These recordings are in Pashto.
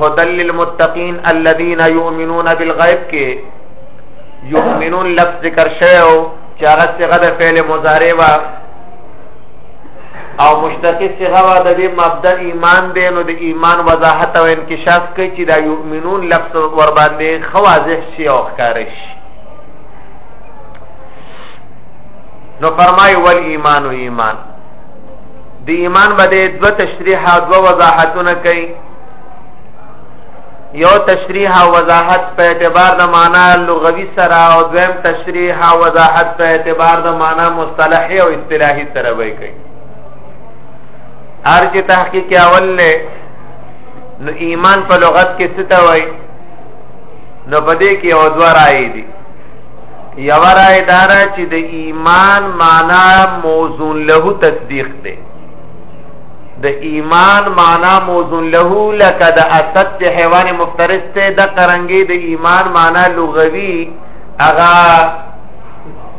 هدل للمتقین الذين يؤمنون بالغیب کې یؤمنون لفظ ذکر شوی او چې هغه څنګه د فعل مضارع وا او مشتقی څنګه وا د دې مبدا ایمان دی نو د ایمان وضاحت او انکشاف کوي چې دا یؤمنون لفظ ور باندې خواضح شي او ښکار شي نو فرمای ول ایمان و ایمان د ایمان باندې دو تشریح او دو وضاحتونه کوي یو تشریح او وضاحت په اعتبار د معنا لغوي سره او دویم تشریح او وضاحت په اعتبار د معنا مصطلحي او اصطلاحي سره وایي کوي هر چې تحقیق اول له نو ایمان په لغت کې څه ته وایي نو پدې کې او دوه راي دي یو را اداره چې د ایمان معنا موزون له تصدیق دی د ایمان معنا موزون له لکه د اسد چې حیوان مفترس ته د قرنګي د ایمان معنا لغوي اغا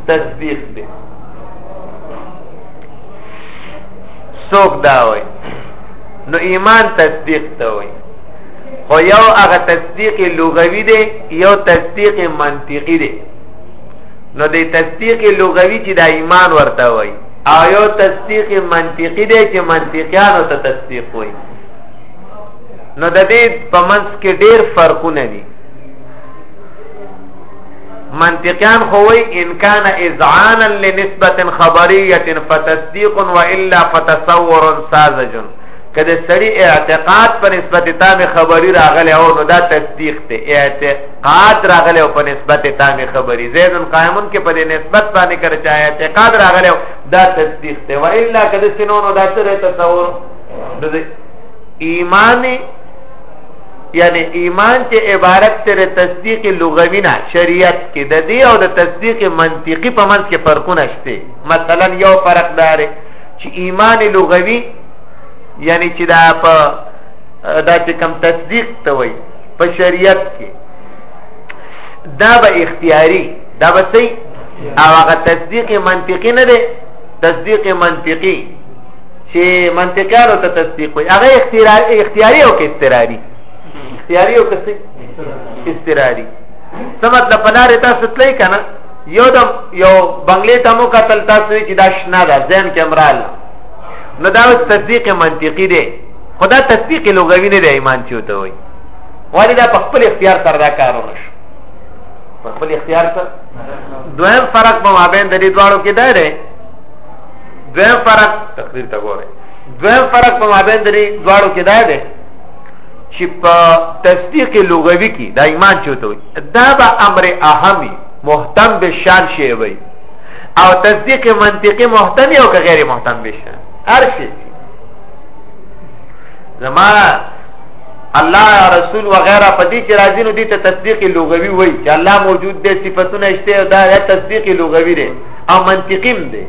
تصدیق دی سوک دا وای نو ایمان تصدیق ته وای خو یو هغه تصدیق لغوي دی یو تصدیق منطقي دی نو د تصدیق لغوي چې د ایمان ورته وای او یو تصدیق منطقي دی چې منطقيانو ته تصدیق وای نو د دې په منځ کې ډېر فرقونه دي منطقيان خو وای ان کان اذعانا لنسبه خبريه فتصديق والا فتصور ساذج که د سړی اعتقاد په نسبت تام خبری راغلی او نو دا تصدیق ته اعتقاد راغلی او په نسبت تام خبری زید القائمون کې په دې نسبت باندې کړ چې اعتقاد راغلی او دا تصدیق ته و الا که د سينونو دا سره تصور د ایمان یعنی ایمان چې عبارت سره تصدیق لغوی نه شریعت کې د دې او د تصدیق منطقي په منځ کې فرقونه شته مثلا یو فرق داره چې ایمان لغوی یعنی چې دا په دا چې کم تصدیق ته وای په شریعت کې دا به اختیاري دا به سي او هغه تصدیق منطقي نه دی تصدیق منطقي چې منطقانو ته تصدیق وي هغه اختیاري او کې استراري اختیاري او کې استراري څه مطلب بلار تاسو تلای کنه یو د یو بنگلې ته مو قتل تاسو چې دا شنه ده ځین کیمرال نو دا اوس تصدیق منطقي دی خدا تصدیق لغوي نه دی ایمان چې وته وي ولی دا په خپل اختیار سره دا کار ونشو په خپل اختیار سره دویم فرق په مابین د دې دواړو کې دی دی دویم فرق تقریر ته ګوره دویم فرق په مابین د دې دواړو کې دی دی چې په تصدیق لغوي کې دا ایمان چې وته وي دا به امر اهمي محتم به شان شی وي او تصدیق منطقي محتم او که غیر محتم بشه هر شي زما الله یا رسول وغیرہ په دې چې راځي نو دې ته تصدیق لغوي وای چې الله موجود دی صفاتونه شته او دا یا تصدیق لغوي دی او منطقیم دی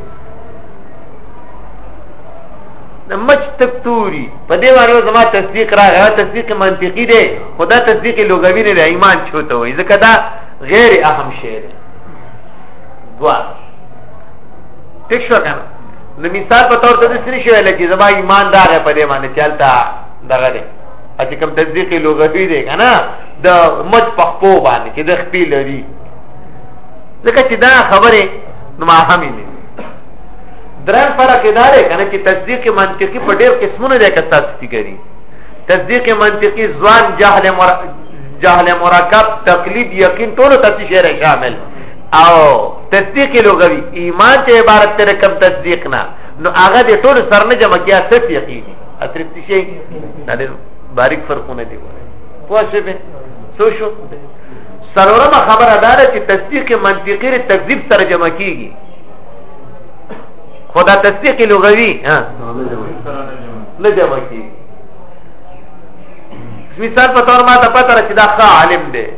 د مچ تکتوري په دې واره زما تصدیق راغی تصدیق منطقي دی خدا تصدیق لغوي نه دی ایمان چوته وای ځکه دا غیر اهم شی دی دوا ټیک شو کنه نو مثال په تور ته څه نشي ویل چې زما ایمان دا غه په دې باندې چلتا دغه دی چې کوم تصدیق لغوي دی کنه د مت په خپو باندې چې د خپل لري ځکه چې دا خبره نو ما هم نه درن فرق دا دی کنه چې تصدیق منطقي په ډېر قسمونو دی که تاسو فکرې تصدیق منطقي ځوان جهل مر... جهل مرکب تقلید یقین ټول ته شعر شامل او تصدیق لغوي ایمان ته عبارت تر کم تصدیق نه نو هغه د ټول سر نه جمع کیا صرف یقیني اصرف شي نه ډېر باریک فرقونه دی وره پوه شئ به سو شو سلورمه خبره دا ده چې تصدیق منطقي ر تکذیب سره جمع کیږي خدا تصدیق لغوي ها نه جمع کیږي مثال په تور ما ته پته را چې دا ښه عالم دی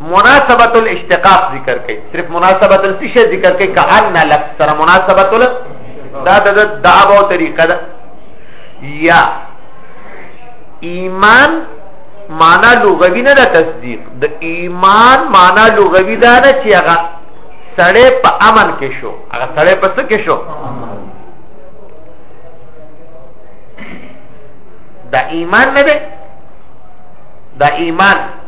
مناسبت الاشتقاق ذکر کوي صرف مناسبت السشه ذکر کوي کأن لک سره مناسبت ال دا د دعوا طریقه ده یا ایمان معنا لغوی نه ده تصدیق د ایمان معنا لغوی ده نه چې هغه سړی په امن کې شو هغه سړی په څه کې شو دا ایمان نه ده دا ایمان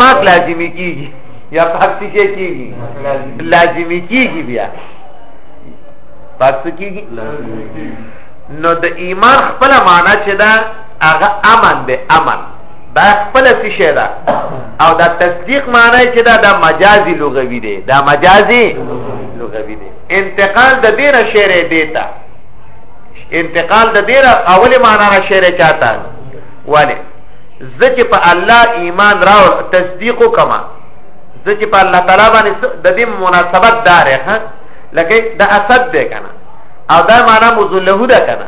پاک لازمی کیږي یا پاک څه کیږي لازمی کیږي بیا پاک څه کیږي نو د ایمان خپل معنا چې دا هغه امن دی امن دا خپل څه شی ده او دا تصدیق معنی چې دا د مجازي لغوي دی دا مجازي لغوي دی انتقال د دې را شعر دیتا انتقال د دې را اوله معنی را شعر چاته ولی زه چې په الله ایمان راو تصدیق وکما زه چې په الله تعالی باندې د دې مناسبت دار ها لکه د اسد دی کنه او دا معنا مذله ده کنه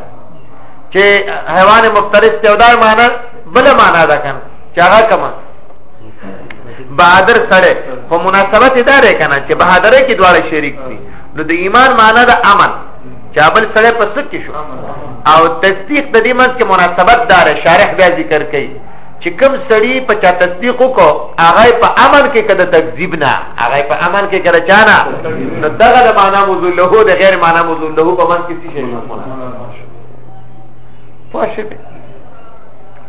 چې حیوان مفترس ته دا معنا بل معنا ده کنه چې هغه کما بہادر سره په مناسبت دار کنه چې بہادر کې دواړه شریک دي نو د ایمان معنا د عمل چابل سره په څه کې شو او تصدیق د دې منځ کې مناسبت دار شارح بیا ذکر کوي چې کوم سړی په چا تصدیق وکړو هغه په امن کې کده تکذیب نه هغه په امن کې کده چانه نو دغه د معنا موضوع له د غیر معنا موضوع له په منځ کې څه شي پوه شئ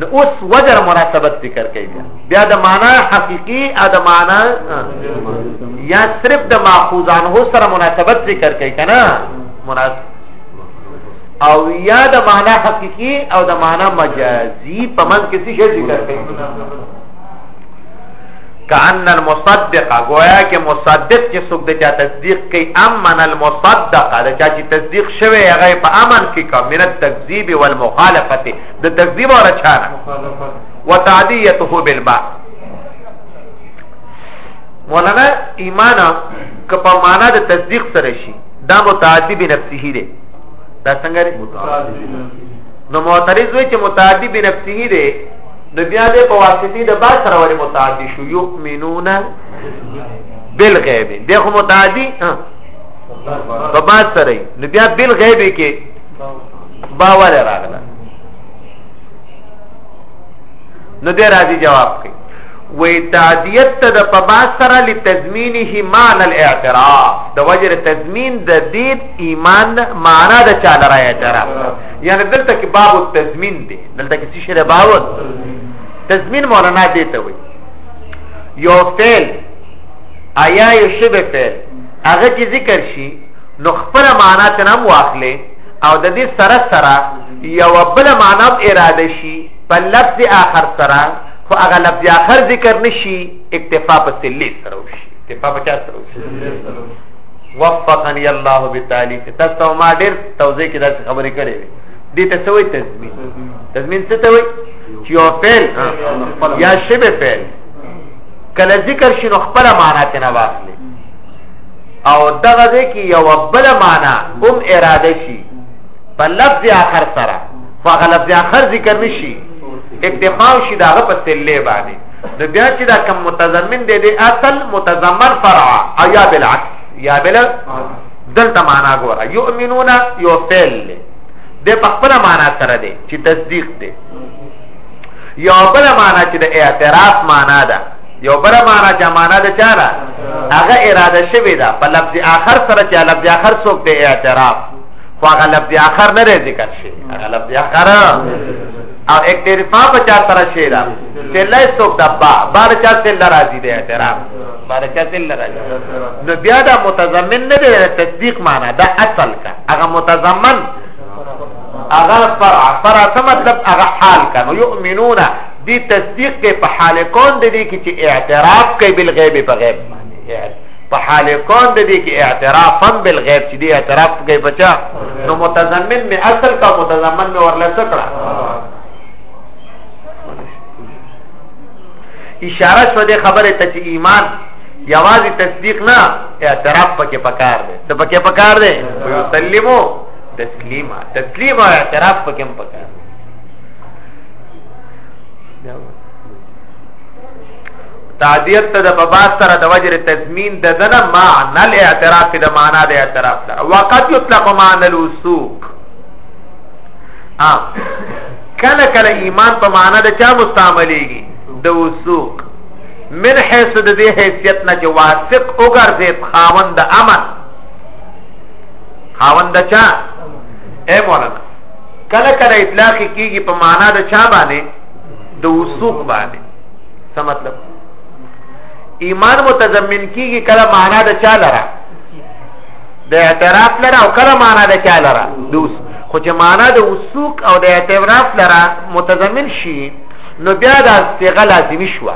نو اوس وجر مناسبت ذکر کوي بیا بیا د معنا حقيقي ا د معنا یا صرف د ماخوذان هو سره مناسبت ذکر کوي کنه مناسب او یا د معنا حقيقي او د معنا مجازي په من کې څه ذکر کوي کأن المصدق گویا کې مصدق چې څوک د چا تصدیق کوي امن المصدق دا چې تصدیق شوی هغه په امن کې کا من التکذیب والمخالفه د تکذیب او رچانه وتعدیته بالباء مولانا ایمان که په معنا د تصدیق سره شي دا متعدی بنفسه دی دا څنګه دی نو معترض وی چې متعدی بنفسه دی نو بیا دې په واسطه د با سره ولې متعدی شو یؤمنون بالغیب دی خو متعدی په با سره نو بیا بالغیب کې باور راغله نو دې راځي جواب کوي وې تعدیت ته د پبا سره لتضمینه معنی الاعتراف د وجر تضمین د دې ایمان معنا د چا لره اعتراف یعنی دلته کې باب التضمین دی دلته کې څه شی باب تضمین مولانا دې ته وې یو فعل آیا یو شبه فعل هغه چې ذکر شي نو خپل معنا ته نام واخلې او د دې سره سره یو بل معنا اراده شي په لفظ آخر سره خو هغه لفظ آخر ذکر نشي اکتفا په سلی سره وشي اکتفا په چا سره وشي وفقني الله بالتالي تاسو ما ډیر توضیح کې داسې خبرې کړې وي دې ته سوې تضمین تضمین څه ته وایي چې یو فعل یا شبه فعل کله ذکر شي نو خپل معنا ته نه واخلي او دغه دې کې یو بل معنا هم اراده شي په لفظ اخر سره خو هغه لفظ اخر ذکر نشي اکتفا شي داغه په سلې باندې نو بیا چې دا کم متضمن دی د اصل متضمن فرع او یا بالعکس یا بل دلته معنا ګوره یؤمنون یو فعل د په خپل معنا سره دی چې تصدیق دی یو بل معنا چې د اعتراف معنا ده یو بل معنا چې معنا د چا ده هغه اراده شوی ده په لفظ آخر سره چې لفظ آخر څوک دی اعتراف خو هغه لفظ آخر نه ذکر شي هغه لفظ آخر او اکترفا په چا سره شي دا چې لای څوک د با بار چا تل راځي دی اعتراف بار چا تل راځي نو بیا دا متضمن نه دی تصدیق معنا دا اصل کا هغه متضمن هغه فرع فرع څه مطلب هغه حال کا نو یؤمنون دی تصدیق کې په حال کون د دې کې چې اعتراف کوي بل غیب په غیب باندې په حال کون د دې کې اعتراف هم بل غیب چې دی اعتراف کوي بچا نو متضمن می اصل کا متضمن می ورل سکړه اشاره شو د خبره ته چې ایمان یوازې تصدیق نه اعتراف پکې پکار دی ته پکې پکار دی سلیمو تسلیما تسلیما اعتراف پکې هم پکار دی تعدیت ته د بباس سره د وجر تضمین د دنه معنی الاعتراف د معنا د اعتراف سره وقت یطلق معنی الوسوق ا کله کله ایمان په معنا د چا مستعملېږي د وسوق من حيث د دې حیثیت نه چې واثق وګرځي خاوند امن خاوند چا اے مولانا کله کله اطلاق کیږي په معنا د چا باندې د وسوق باندې څه مطلب ایمان متضمن کیږي کله معنا د چا لره د اعتراف لره او کله معنا د چا لره د خو چې معنا د وسوق او د اعتراف لره متضمن شي نو بیا د صيغه لازمی شو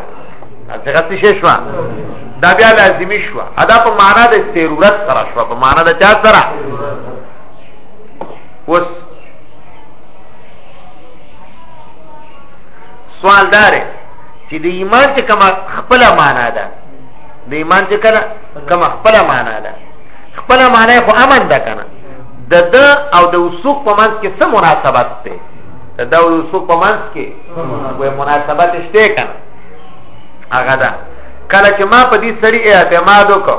صيغه څه شو دا بیا لازمی شو ادا په معنا د ضرورت سره شو په معنا د چا سره اوس سوال دار چې د ایمان چې کوم خپل معنا ده د ایمان چې کله کوم خپل معنا ده خپل معنا خو امن ده کنه د د او د وسوق په منځ کې څه مناسبت ده د د او وسوق په منځ کې وې مناسبت شته کنه هغه ده کله چې ما په دې سړي اعتماد وکړ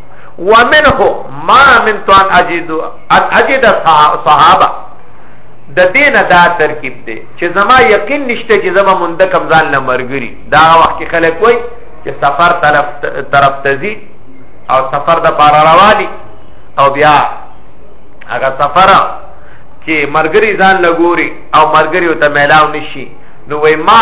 ومنه ما من تو ان اجد ان اجد صحابه د دین دا ترکیب دی چې زما یقین نشته چې زما مونږ کم ځان نه مرګري دا وخت کې خلک وای چې سفر طرف طرف تزي او سفر د بار رواني او بیا هغه سفر چې مرګري ځان لګوري او مرګري ته میلاو نشي نو وای ما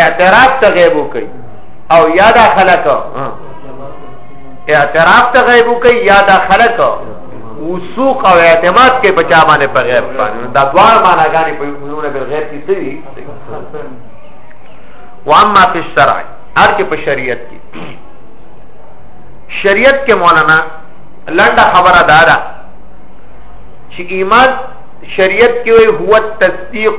اعتراف ته غیب وکي او یا دا خلق اعتراف ته غیب وکي یا دا خلق وسوق او اعتماد کې بچا باندې په غیب باندې دا دوار معنا غاني په یوونه بل غیب کې څه دي واما فی الشرع ار کې په شریعت کې شریعت کې مولانا لنډه خبره دارا چې ایمان شریعت کې وي هو تصدیق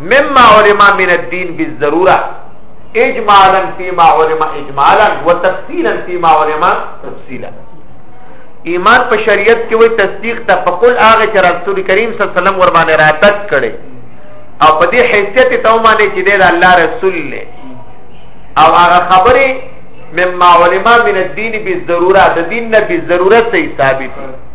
مما علم من الدين بالضروره اجمالا فيما علم اجمالا وتفصيلا فيما علم تفصيلا ایمان په شریعت کې وای تصدیق ته په کل هغه چې رسول کریم صلی الله علیه وسلم ور باندې راتک کړي او په دې حیثیت ته ومانه چې د الله رسول له او هغه خبره مما علماء من الدين بالضروره د دین نه بالضرورت ثابت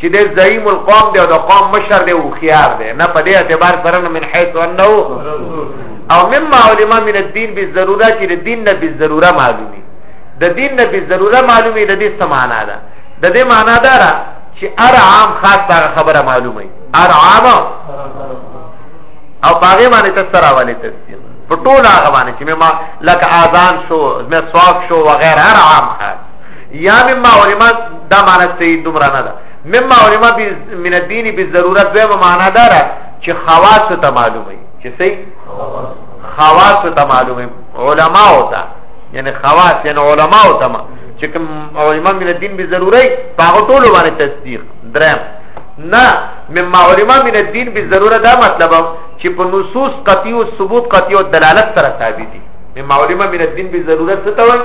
چې د زعیم القوم دی او د قوم مشر دی او خيار دی نه په دې اعتبار سره نه من حيث انه او مما علماء من الدين بالضروره چې د دین نه بالضروره معلومي د دین نه بالضروره معلومي د دې سمانا ده د دې معنا دا را چې ار عام خاص هغه خبره معلومه ار عام او باغې باندې تسرا والے تفسیر په ټول هغه باندې چې ما لکه اذان شو مې صواف شو وغیرہ ار عام خاص یا مما علما دا معنی صحیح دومره نه ده مما علما من الدین بالضرورت دویمه معنی دا ده چې خواص ته معلومه چې صحیح خواص ته معلومه علما وتا یعنی خواص یعنی علما وتا چې کوم علما من الدین بالضرورت هغه ټول باندې تصدیق درم نه مما علما من الدین بالضرورت دا مطلب چې په نصوص قطعی او ثبوت قطعی او دلالت سره ثابت دي مما علما من الدین بالضرورت څه ته وایي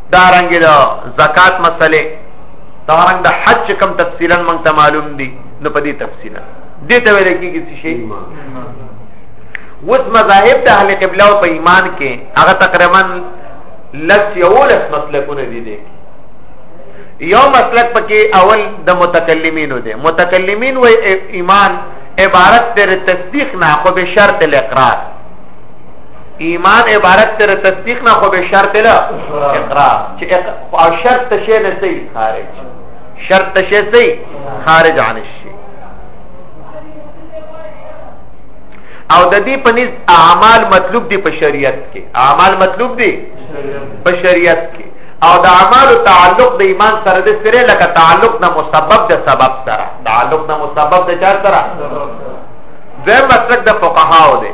دا رنګ د زکات مسلې دا رنګ د حج کم تفصیلا مونږ ته معلوم دي نو په دې تفصیلا دې ته ویل کېږي چې شي وس مذاهب د اهل قبله او په ایمان کې هغه تقریبا لس یو لس مسلکونه دي دي یو مسلک پکې اول د متکلمینو دی متکلمین و ایمان عبارت تر تصدیق نه خو به شرط الاقرار ایمان عبارت تر تصدیق نه خو به شرط له اقرار چې او شرط ته شی نه سي خارج شرط ته شی سي خارج عن الشی او د دې په نس اعمال مطلوب دي په شریعت کې اعمال مطلوب دي په شریعت کې او د اعمال تعلق د ایمان سره د سره لکه تعلق نه مسبب د سبب سره تعلق نه مسبب د چا سره زه مسلک د فقهاو دی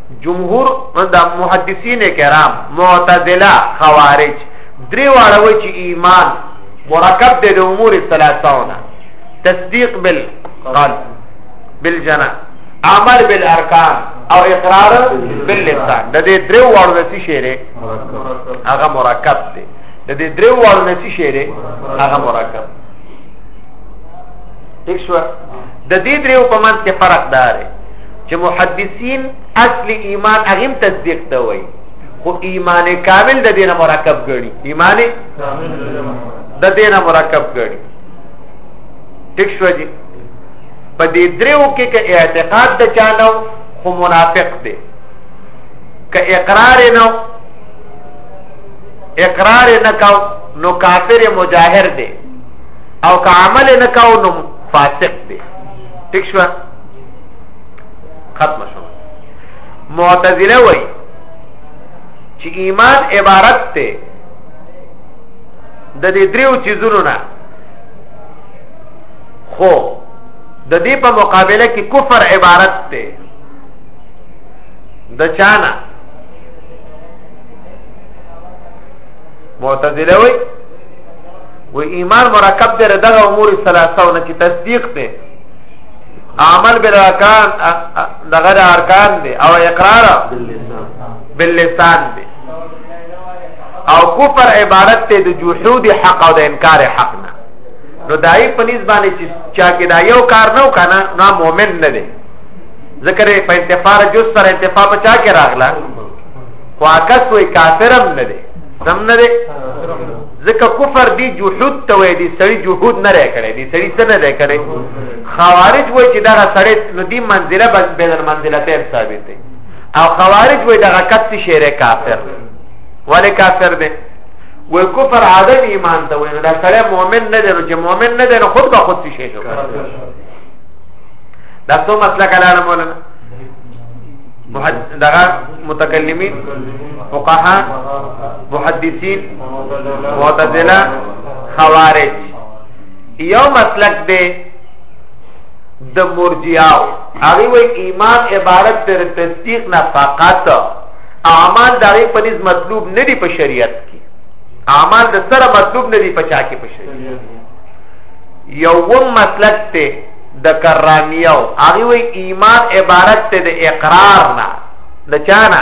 جمهور د محدثین کرام معتزله خوارج درې واړه وایي چې ایمان مرکب دی د امور ثلاثهونه تصدیق بالقلب بالجنا عمل بالارکان او اقرار باللسان د دې درې واړو نسی شعره هغه مرکب دی د دې درې واړو نسی شعره هغه مرکب ٹھیک شو د دې درې په منځ کې فرق دار دی چې محدثین اصل ایمان اغیم تصدیق ته وایي خو ایمان کامل د دینه مرکب ګڼي ایمان د دینه مرکب ګڼي ټیک شو جی په دې دریو کې کې اعتقاد د چانو خو منافق دی که اقرار نه اقرار نه کاو نو کافر مجاهر دی او که عمل نه کاو نو فاسق دی ټیک شو ختم شو معتزله وای چې ایمان عبارت ته د دې دریو چیزونو نه خو د دې په مقابله کې کفر عبارت ته د چانا معتزله وای و ایمان مرکب دی دغه امور ثلاثه نه چې تصدیق دی عمل بل ارکان دغه ارکان دی او اقرار باللسان دی او کفر عبارت ته د جحود حق او د انکار حق نه نو دای په نسبت باندې چې چا کې دا یو کار نه وکنه نو مؤمن نه دی ذکر په انتفاع جز سره انتفاع په چا کې راغله خو عکس وې کافرم نه دی سم نه دی ځکه کفر دی جهود ته وای دی سړی جهود نه لري کړي دی سړی څه نه لري کړي خوارج وای چې دا سړی نو دی منزله بس به در منزله ته ثابت دی او خوارج وای دا کت شعر کافر ولی کافر دی وای کفر عدم ایمان ته وای دا سړی مؤمن نه دی چې مؤمن نه دی نو خود به خود شي شو دا څو مسله کلاله مولانا دغه متکلمین فقها محدثین معتزله خوارج یو مسلک دی د مرجیاو هغه وی ایمان عبارت تر تصدیق نه فقط اعمال دغه په نس مطلوب نه دی په شریعت کې اعمال د سره مطلوب نه دی په چا کې په شریعت یو وم مسلک ته د کرامیو هغه وی ایمان عبارت ته د اقرار نه د چانه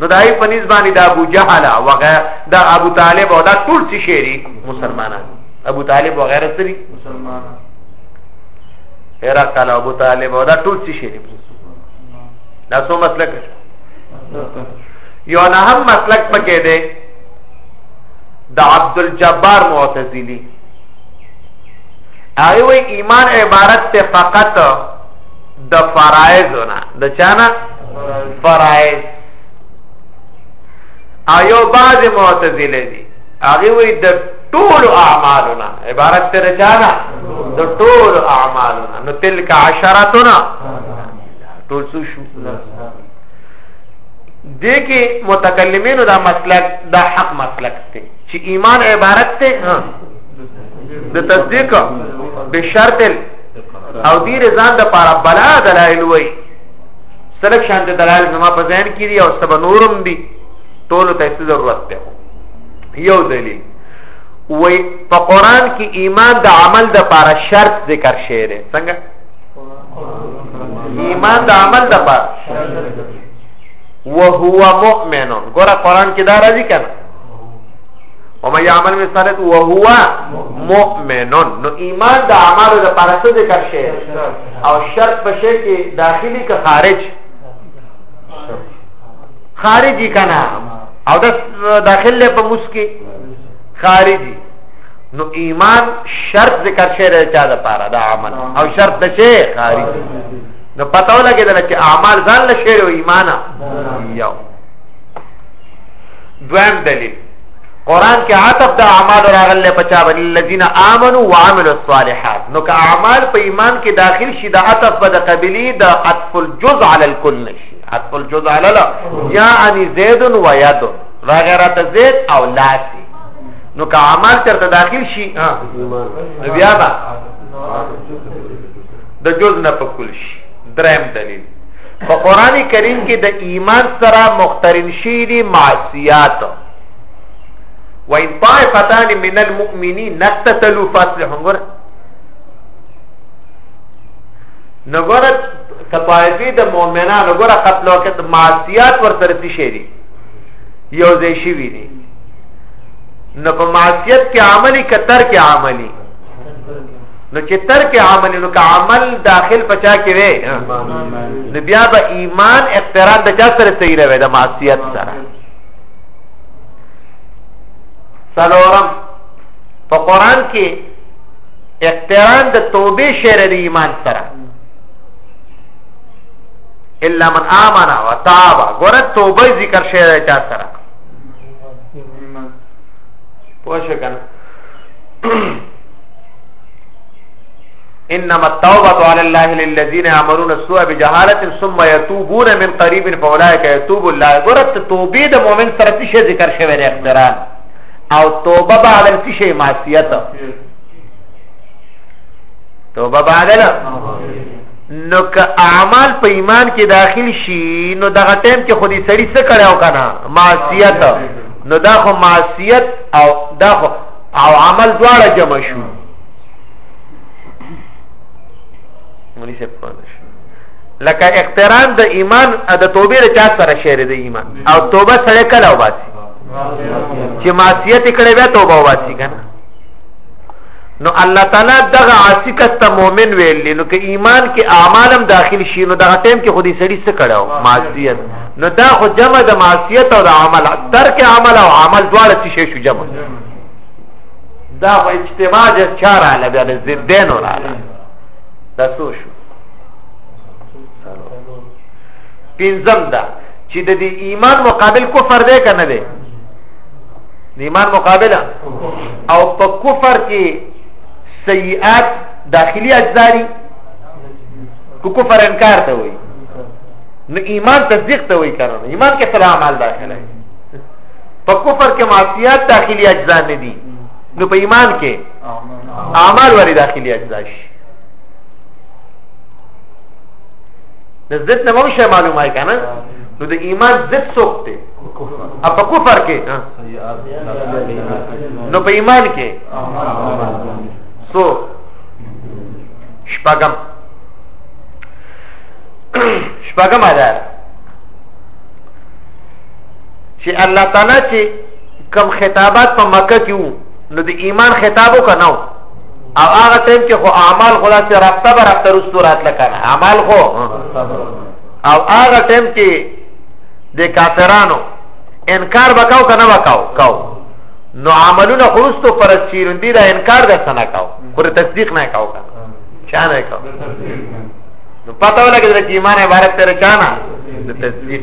نو دای په نس باندې د ابو جهل او غیر د ابو طالب او دا ټول څه شری مسلمانان ابو طالب او غیر سری مسلمانان هر کله ابو طالب او دا ټول څه شری دا څو مسلک یو نه هم مسلک پکې دی د عبد الجبار معتزلی هغه وی ایمان عبارت ته فقط د فرایزونه د چانه فرایز ایو بعض معتزله دي هغه وی د ټول اعمالنا عبارت تر چانه د ټول اعمالنا نو تلک عشرتنا ټول څه شو دې کې متکلمینو دا مسلک دا حق مسلک دی چې ایمان عبارت ته د تصدیق بشرط او دې ځان د پاره بلا دلایل وای سلک شان د دلایل زما په ذهن کې دي او سب نورم دي ټول ته څه ضرورت ده یو دلیل وای په قران کې ایمان د عمل د پاره شرط ذکر شوی دی څنګه ایمان د عمل د پاره وهو مؤمن ګوره قران کې دا راځي کنه او مې عمل مې سره کو هو مؤمنون نو ایمان د اعمالو د پر څه ذکر شي او شرط په شي کې داخلي که خارج خارجي کنا او د داخل په مسکی خارجي نو ایمان شرط ذکر شي د چا د پاره د عمل او شرط د شي خارجي نو پتاو لګیدل چې اعمال ځان له شی او ایمانه یو دویم دلیل قران کې عتب د اعمال راغله په چا باندې الذين امنوا وعملوا الصالحات نو که اعمال په ایمان کې داخل شي د عتب په د قبلي د عطف الجزء على الكل نشي عطف الجزء على لا یا ان زید و ید را غیرت زید او لاسی نو که اعمال چرته داخل شي ها بیا با د جزء نه په کل شي دریم دلیل په قران کریم کې د ایمان سره مخترن شي دي معصیات وان طائفتان من المؤمنین نقتتلوا فاصلحوا ګور نګور کطایفی د مؤمنانو ګور قتل وخت معصیات ورسره څه شي دي یو ځای شي وي دي نو په معصیت کې عملی کتر کې عملی نو چې ترک عمل نو که عمل داخل پچا کې وي نو بیا به ایمان اقتران د چا سره صحیح راوي د معصیت سره سلورم په قران کې اقتران د توبې شعر د ایمان سره الا من امن وتاب ګور توبه ذکر شعر چا سره پوښښ کنه انما التوبه على الله للذين يعملون السوء بجهاله ثم يتوبون من قريب فاولئك يتوب الله غرت توبه د مؤمن سره څه ذکر شوی دی اقرار او توبه بعد څه شی معصیت توبه بعد نه نو که اعمال په ایمان کې داخل شي نو دغه ټیم کې خودي سړی څه کړو کنه معصیت نو دا خو معصیت او دا خو او عمل دواړه جمع شو مونږ څه پوهه شو لکه اقتران د ایمان د توبې د چا سره شعر د ایمان او توبه سره کله وباسي چې معصیت کړي بیا توبه وباسي کنه نو الله تعالی دغه عاصی کس ته مؤمن ویلی نو که ایمان کې اعمالم داخل شي نو دغه ټیم کې خودي سړی څه کړو معصیت نو دا خو جمع د معصیت او د عمل ترک عمل او عمل دواړه څه شي شو جمع دا په اجتماع د چا راغله بیا د زندینو راغله دا څو شو پنځم دا چې د دې ایمان مقابل کفر دی که نه دی د ایمان مقابله او په کفر کې سیئات داخلي اجزا دي کو کفر انکار ته وایي نو ایمان تصدیق ته وایي که نه ایمان کې سلام علی داخله په کفر کې معصیت داخلي اجزا نه دي نو په ایمان کې اعمال ولې داخلي اجزا شي د ضد نه مو شی معلومه ای کنه نو د ایمان ضد څوک دی ا په کفر کې نو په ایمان کې سو شپږم شپږم عدالت چې الله تعالی چې کم خطابات په مکه کې وو نو د ایمان خطابو کنه او هغه ټیم کې خو اعمال خدا سره رابطه به رابطه رسو راتل کنه اعمال خو او هغه ټیم کې د کافرانو انکار وکاو کنه وکاو کاو نو عملونه خرستو پر چیرندی دا انکار د سنا کاو پر تصدیق نه کاو کنه چا نه کاو نو پته ولګی چې ایمان عبارت تر چا نه د تصدیق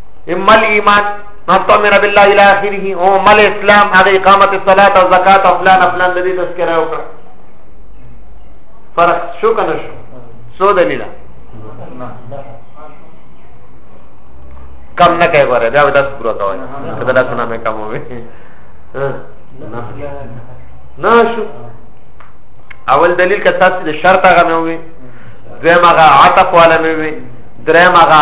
اما الايمان ما تؤمن بالله الى اخره او مل اسلام هغه اقامت الصلاه او زکات او فلان فلان د دې تذکرہ وکړه فرق شو کنه شو سو دلیل کم نه کوي غره دا داس پورا کوي کله دا سنا مې کم وي نه شو اول دلیل که تاسو د شرط هغه مې وي دویم هغه عطف والا مې وي دریم هغه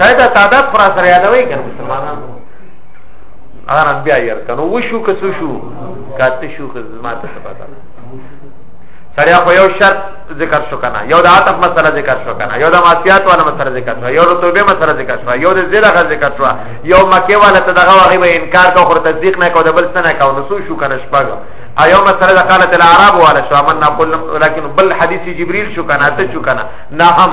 دا دا تعداد خورا سره یادوي کنه مسلمانانو اران بیا یې کنه وشو که څه شو کاته شو که زماته څه پتا سړیا خو یو شرط ذکر شو کنه یو د عاطف مسله ذکر شو کنه یو د معصیت والا مسله ذکر شو یو د توبه مسله ذکر شو یو د زیره غ ذکر شو یو مکه والا ته دغه وغي به انکار کا خو تصدیق نه کو د بل څه نه کو نو شو کنه شپږ ایو مسله د قالت العرب والا شو من نقول لكن بل حدیث جبريل شو کنه ته شو کنه نه هم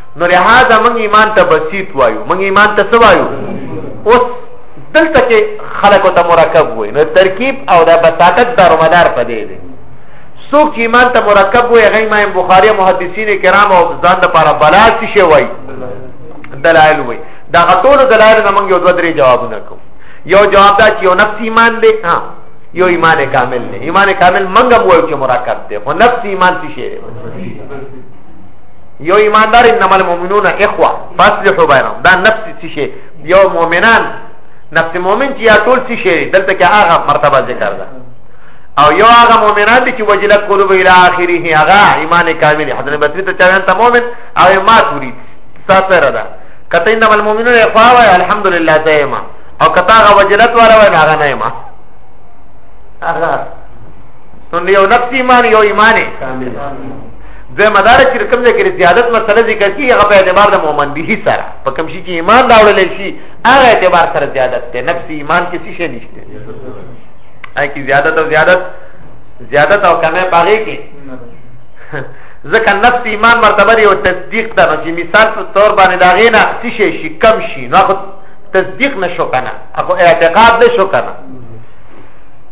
نو لهدا موږ ایمان ته بسیط وایو موږ ایمان ته څه وایو اوس دلته کې خلکو ته مرکب وای نو ترکیب او د بساطت دارومدار په دی دی څوک چې ایمان ته مرکب وای هغه امام بخاری محدثین کرام او ځان د لپاره بلاس شي وای دلایل وای دا غټول دلایل نه موږ یو دوه درې جوابونه کوو یو جواب دا چې یو نفس ایمان دی ها یو ایمان کامل دی ایمان کامل منګم وایو چې مرکب دی خو نفس ایمان څه شی دی یو ایماندار انما المؤمنون اخوه فاصلحوا بینهم دا نفس څه شي یو مؤمنان نفس مؤمن چې یا ټول څه شي دلته کې هغه مرتبه ذکر ده او یو هغه مؤمنان دي چې وجلت قلوب الى اخره هغه ایمان کامل حضرت بصری ته چاوین ته مؤمن او ما توري ساتره ده کته انما المؤمنون اخوه الحمدلله دایما او کته هغه وجلت والا وای هغه نه ما هغه نو یو نفس ایمان یو ایمان کامل دوی مدار چې کوم ځای کې زیادت مسله ذکر کی هغه په اعتبار د مؤمن به سره په کوم شي چې ایمان راوړل شي هغه اعتبار سره زیادت ته نفس ایمان کې څه شي نشته اې کې زیادت او زیادت زیادت او کمه پاره کې ځکه نفس ایمان مرتبه یو تصدیق ده چې مثال په تور باندې دا غینه څه شي شي کم شي نو خو تصدیق نشو کنه اخو اعتقاد نشو کنه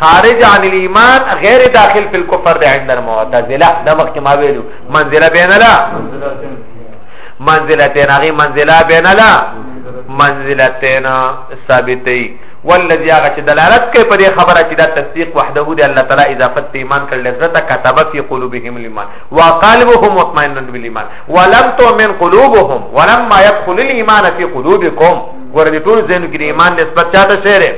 خارج عن الايمان غیر داخل فی الكفر د عند المعتزله دا مخکې ما ویلو منزله بین لا منزلتین هغه منزله بین لا منزلتین ثابتې والذي هغه چې دلالت کوي په دې خبره چې دا تصدیق وحده دی الله تعالی اضافت ته ایمان کړل لذت كتب في قلوبهم الايمان وقلبهم مطمئن بالايمان ولم تؤمن قلوبهم ولما يدخل الايمان في قلوبكم ګوره دې ټول زینو کې ایمان نسبت چاته شهره